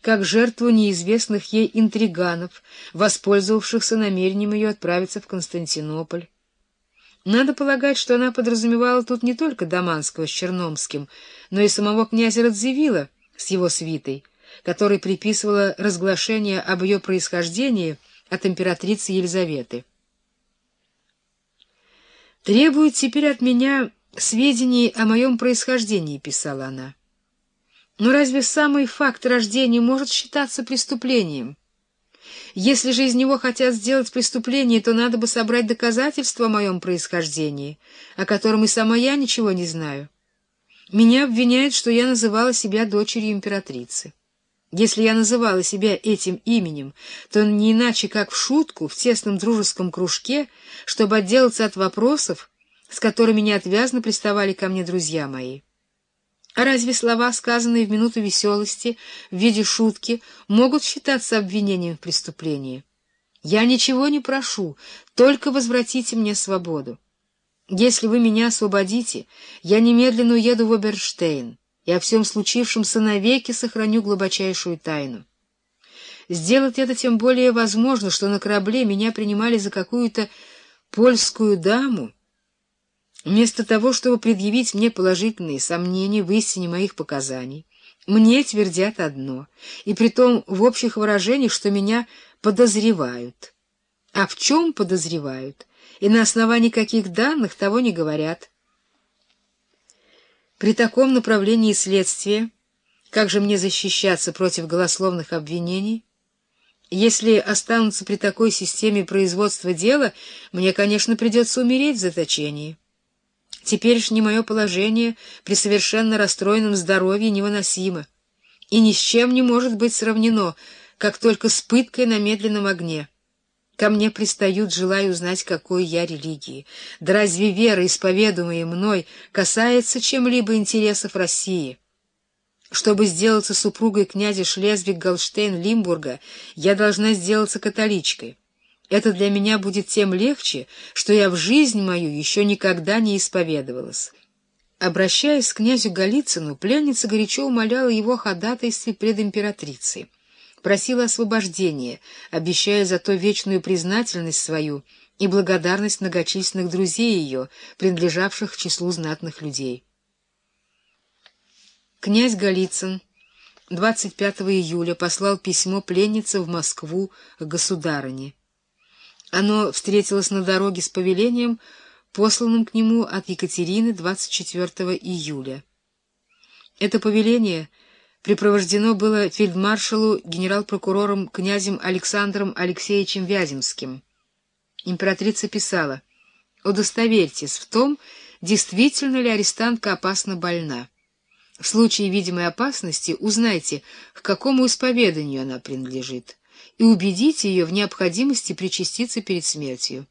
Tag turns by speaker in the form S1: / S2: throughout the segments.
S1: как жертву неизвестных ей интриганов, воспользовавшихся намерением ее отправиться в Константинополь. Надо полагать, что она подразумевала тут не только Даманского с Черномским, но и самого князя Радзивилла с его свитой, который приписывала разглашение об ее происхождении от императрицы Елизаветы. «Требует теперь от меня сведений о моем происхождении», — писала она. «Но разве самый факт рождения может считаться преступлением?» Если же из него хотят сделать преступление, то надо бы собрать доказательства о моем происхождении, о котором и сама я ничего не знаю. Меня обвиняют, что я называла себя дочерью императрицы. Если я называла себя этим именем, то не иначе, как в шутку, в тесном дружеском кружке, чтобы отделаться от вопросов, с которыми неотвязно приставали ко мне друзья мои. А разве слова, сказанные в минуту веселости, в виде шутки, могут считаться обвинением в преступлении? Я ничего не прошу, только возвратите мне свободу. Если вы меня освободите, я немедленно уеду в Оберштейн и о всем случившемся навеки сохраню глубочайшую тайну. Сделать это тем более возможно, что на корабле меня принимали за какую-то польскую даму, Вместо того, чтобы предъявить мне положительные сомнения в истине моих показаний, мне твердят одно, и притом в общих выражениях, что меня подозревают. А в чем подозревают? И на основании каких данных того не говорят. При таком направлении следствия, как же мне защищаться против голословных обвинений? Если останутся при такой системе производства дела, мне, конечно, придется умереть в заточении. Теперешнее мое положение при совершенно расстроенном здоровье невыносимо и ни с чем не может быть сравнено, как только с пыткой на медленном огне. Ко мне пристают, желая узнать, какой я религии. Да разве вера, исповедуемая мной, касается чем-либо интересов России? Чтобы сделаться супругой князя Шлезвиг-Голштейн-Лимбурга, я должна сделаться католичкой. Это для меня будет тем легче, что я в жизнь мою еще никогда не исповедовалась. Обращаясь к князю Голицыну, пленница горячо умоляла его ходатайстве пред императрицей, просила освобождения, обещая за то вечную признательность свою и благодарность многочисленных друзей ее, принадлежавших к числу знатных людей. Князь Голицын 25 июля послал письмо пленнице в Москву к государыне. Оно встретилось на дороге с повелением, посланным к нему от Екатерины 24 июля. Это повеление припровождено было фельдмаршалу генерал-прокурором князем Александром Алексеевичем Вяземским. Императрица писала, «Удостоверьтесь в том, действительно ли арестантка опасно больна. В случае видимой опасности узнайте, к какому исповеданию она принадлежит» и убедите ее в необходимости причаститься перед смертью.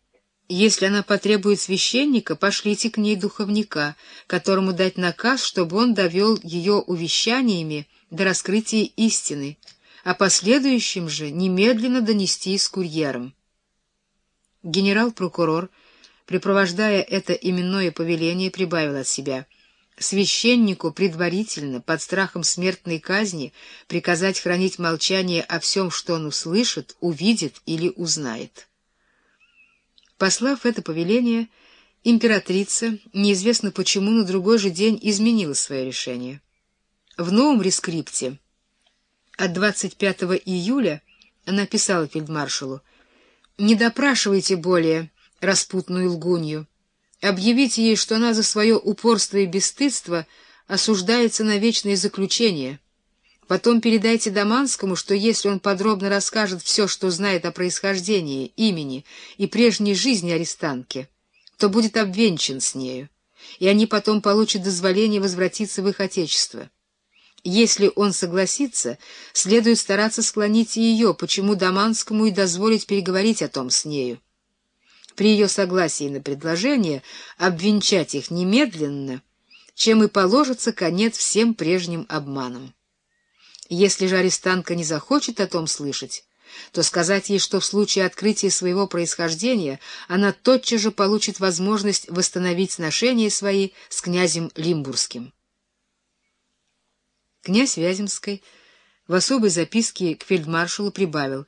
S1: Если она потребует священника, пошлите к ней духовника, которому дать наказ, чтобы он довел ее увещаниями до раскрытия истины, а последующим же немедленно донести с курьером. Генерал-прокурор, припровождая это именное повеление, прибавил от себя — священнику предварительно, под страхом смертной казни, приказать хранить молчание о всем, что он услышит, увидит или узнает. Послав это повеление, императрица, неизвестно почему, на другой же день изменила свое решение. В новом рескрипте от 25 июля она писала фельдмаршалу «Не допрашивайте более распутную лгунью». Объявите ей, что она за свое упорство и бесстыдство осуждается на вечное заключение. Потом передайте Даманскому, что если он подробно расскажет все, что знает о происхождении, имени и прежней жизни арестантки, то будет обвенчан с нею, и они потом получат дозволение возвратиться в их отечество. Если он согласится, следует стараться склонить и ее, почему Даманскому и дозволить переговорить о том с нею при ее согласии на предложение обвенчать их немедленно, чем и положится конец всем прежним обманам. Если же арестантка не захочет о том слышать, то сказать ей, что в случае открытия своего происхождения она тотчас же получит возможность восстановить сношения свои с князем Лимбургским. Князь Вяземской В особой записке к фельдмаршалу прибавил